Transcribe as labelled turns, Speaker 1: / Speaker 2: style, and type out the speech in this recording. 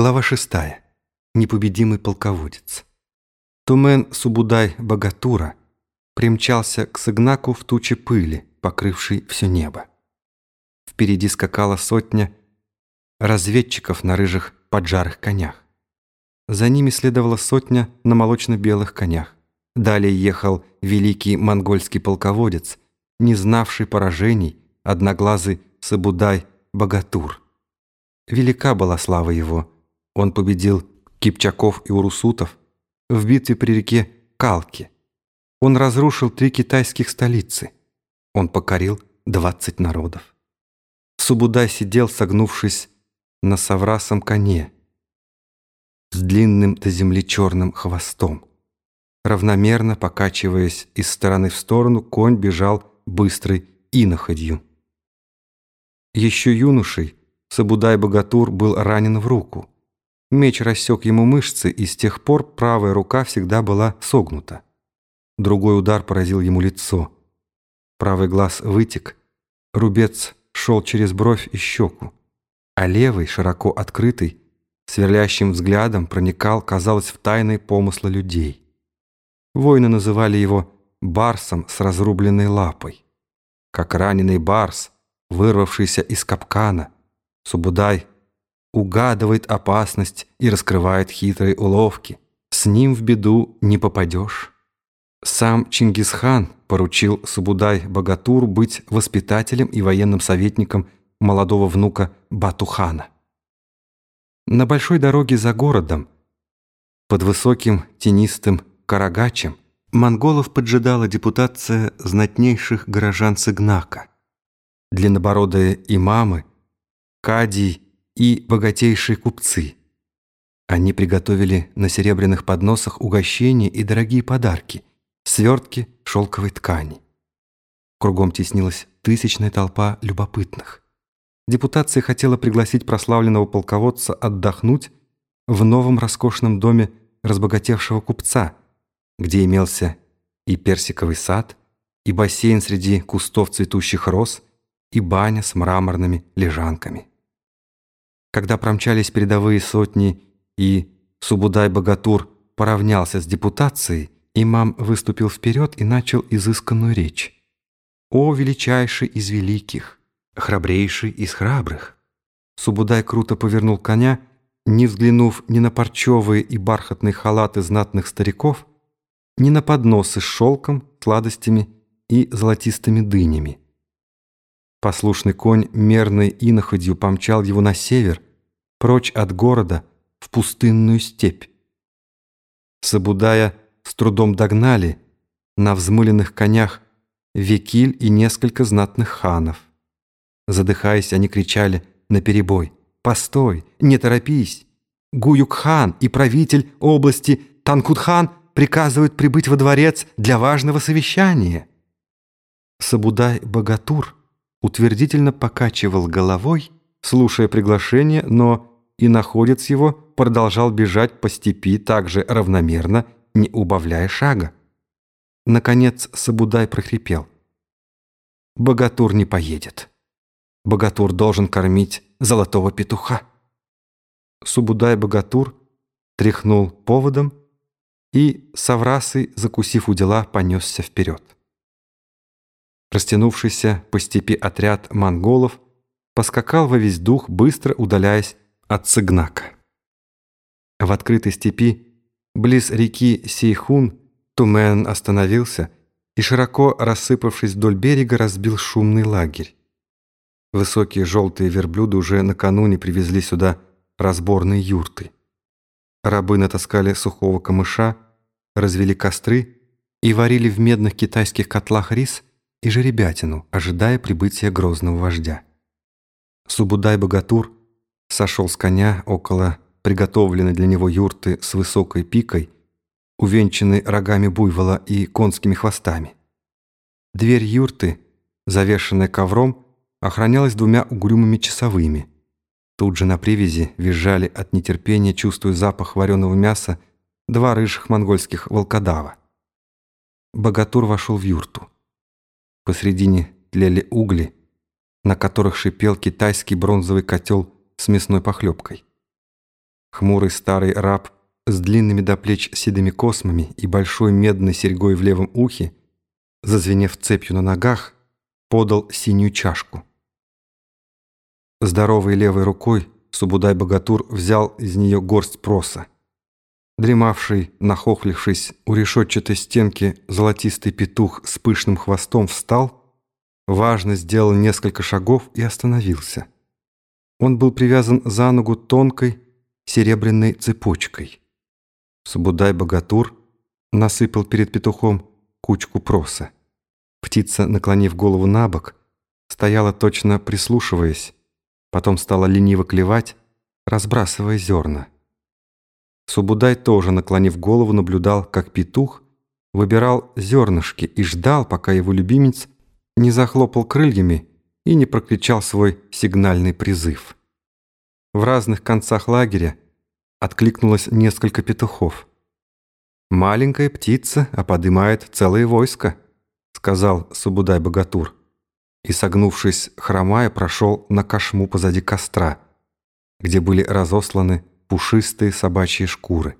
Speaker 1: Глава шестая. Непобедимый полководец. Тумен Субудай Богатура примчался к Сыгнаку в туче пыли, покрывшей все небо. Впереди скакала сотня разведчиков на рыжих поджарых конях. За ними следовала сотня на молочно-белых конях. Далее ехал великий монгольский полководец, не знавший поражений, одноглазый Сабудай Богатур. Велика была слава его – он победил Кипчаков и Урусутов в битве при реке Калки. Он разрушил три китайских столицы. Он покорил двадцать народов. Субудай сидел, согнувшись на соврасом коне с длинным до земли черным хвостом. Равномерно покачиваясь из стороны в сторону, конь бежал быстрой иноходью. Еще юношей Сабудай-богатур был ранен в руку. Меч рассек ему мышцы, и с тех пор правая рука всегда была согнута. Другой удар поразил ему лицо. Правый глаз вытек, рубец шел через бровь и щеку, а левый, широко открытый, сверлящим взглядом проникал, казалось, в тайные помыслы людей. Воины называли его барсом с разрубленной лапой. Как раненый барс, вырвавшийся из капкана, Субудай угадывает опасность и раскрывает хитрые уловки. С ним в беду не попадешь. Сам Чингисхан поручил Субудай-Богатуру быть воспитателем и военным советником молодого внука Батухана. На большой дороге за городом, под высоким тенистым Карагачем, монголов поджидала депутация знатнейших горожан Сыгнака. Длиннобородые имамы, кадий и богатейшие купцы. Они приготовили на серебряных подносах угощения и дорогие подарки, свертки шелковой ткани. Кругом теснилась тысячная толпа любопытных. Депутация хотела пригласить прославленного полководца отдохнуть в новом роскошном доме разбогатевшего купца, где имелся и персиковый сад, и бассейн среди кустов цветущих роз, и баня с мраморными лежанками. Когда промчались передовые сотни и Субудай-Богатур поравнялся с депутацией, имам выступил вперед и начал изысканную речь. «О, величайший из великих, храбрейший из храбрых!» Субудай круто повернул коня, не взглянув ни на парчевые и бархатные халаты знатных стариков, ни на подносы с шелком, сладостями и золотистыми дынями. Послушный конь мерной иноходью помчал его на север, прочь от города, в пустынную степь. Сабудая с трудом догнали на взмыленных конях Векиль и несколько знатных ханов. Задыхаясь, они кричали наперебой «Постой, не торопись! Гуюкхан и правитель области Танкутхан приказывают прибыть во дворец для важного совещания». Сабудай-богатур утвердительно покачивал головой, слушая приглашение, но и находец его продолжал бежать по степи так же равномерно, не убавляя шага. Наконец Сабудай прохрипел. «Богатур не поедет. Богатур должен кормить золотого петуха». Субудай-богатур тряхнул поводом и, соврасой, закусив у дела, понесся вперед. Растянувшийся по степи отряд монголов поскакал во весь дух, быстро удаляясь от Цыгнака. В открытой степи, близ реки Сейхун, Тумен остановился и, широко рассыпавшись вдоль берега, разбил шумный лагерь. Высокие желтые верблюды уже накануне привезли сюда разборные юрты. Рабы натаскали сухого камыша, развели костры и варили в медных китайских котлах рис – и жеребятину, ожидая прибытия грозного вождя. Субудай-богатур сошел с коня около приготовленной для него юрты с высокой пикой, увенчанной рогами буйвола и конскими хвостами. Дверь юрты, завешенная ковром, охранялась двумя угрюмыми часовыми. Тут же на привязи визжали от нетерпения, чувствуя запах вареного мяса, два рыжих монгольских волкодава. Богатур вошел в юрту. Посредине тлели угли, на которых шипел китайский бронзовый котел с мясной похлебкой. Хмурый старый раб с длинными до плеч седыми космами и большой медной серьгой в левом ухе, зазвенев цепью на ногах, подал синюю чашку. Здоровой левой рукой Субудай-богатур взял из нее горсть проса. Дремавший, нахохлившись у решетчатой стенки, золотистый петух с пышным хвостом встал, важно сделал несколько шагов и остановился. Он был привязан за ногу тонкой серебряной цепочкой. Субудай-богатур насыпал перед петухом кучку проса. Птица, наклонив голову на бок, стояла точно прислушиваясь, потом стала лениво клевать, разбрасывая зерна. Субудай тоже, наклонив голову, наблюдал, как петух выбирал зернышки и ждал, пока его любимец не захлопал крыльями и не прокричал свой сигнальный призыв. В разных концах лагеря откликнулось несколько петухов. «Маленькая птица, а подымает целое войско», — сказал Субудай-богатур. И, согнувшись, хромая, прошел на кошму позади костра, где были разосланы пушистые собачьи шкуры.